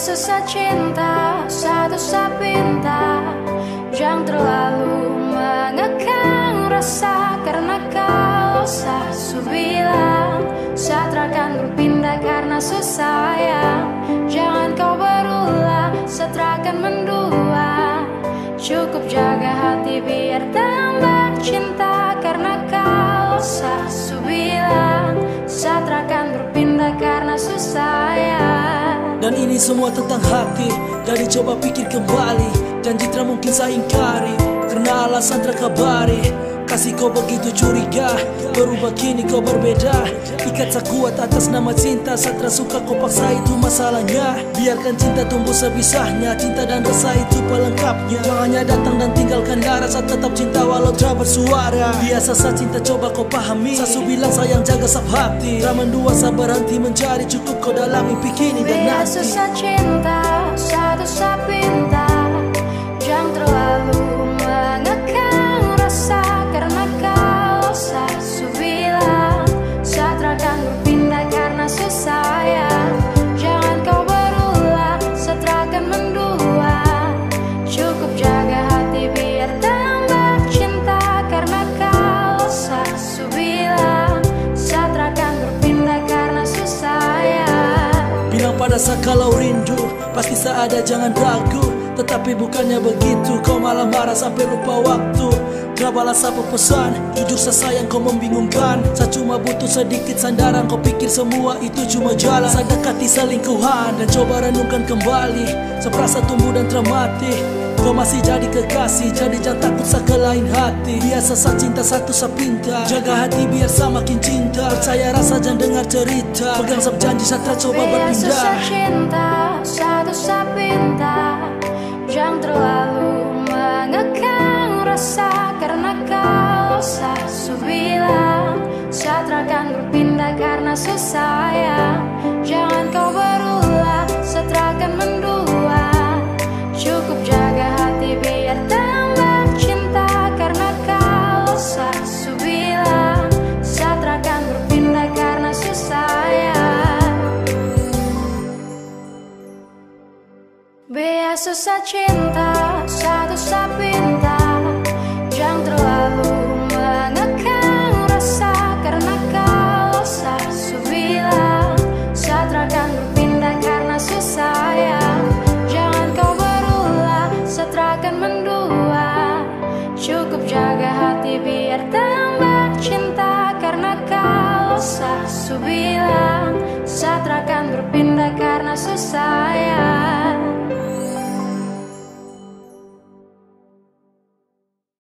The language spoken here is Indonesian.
susah cinta, satu sapinta Jangan terlalu mengekang rasa. Karena kau sasu bilang Saat akan berpindah karena susah Jangan kau berulang, saat akan mendua. Cukup jaga hati biar tambah cinta. Karena kau ini semua tentang hati. Jadi coba pikir kembali Janji tak mungkin saya ingkari. Karena alasan terkabari Kasih kau begitu curiga Berubah kini kau berbeda. Ikat tak kuat atas nama cinta Satra suka kau paksa itu masalahnya. Biarkan cinta tumbuh sebisahnya Cinta dan rasa itu pelengkapnya. Jangan datang dan tinggalkan darah Saat tetap cinta walau tak bersuara. Biasa saat cinta coba kau pahami Sasu bilang sayang jaga sab hati. Tak mendua sabar berhenti mencari Cukup kau dalam mimpi kini dan nanti susah cinta, Saat kalau rindu. Pasti seada jangan ragu Tetapi bukannya begitu Kau malah marah sampai lupa waktu. Gak balas apa pesan Jujur saya sayang kau membingungkan. Saya cuma butuh sedikit sandaran Kau pikir semua itu cuma jalan. Saya dekati selingkuhan Dan coba renungkan kembali. Seperasa tumbuh dan termati. Kau masih jadi kekasih Jadi jangan takut sa ke lain hati. Biasa sa cinta satu sa pinta Jaga hati biar sa makin cinta. Percaya rasa jangan dengar cerita. Pegang sab janji satra coba Biar susah berpindah cinta, satu sapinta Jangan terlalu mengekang rasa Karena kau sasu bilang Saat akan berpindah karena susah Biar susah cinta, satu sapinta Jangan terlalu mengekang rasa. Karena kau sasu bilang Saat akan berpindah karena susah ya. Jangan kau berulang, saat akan mendua. Cukup jaga hati biar tambah cinta. Karena kau sasu bilang Saat akan berpindah karena susah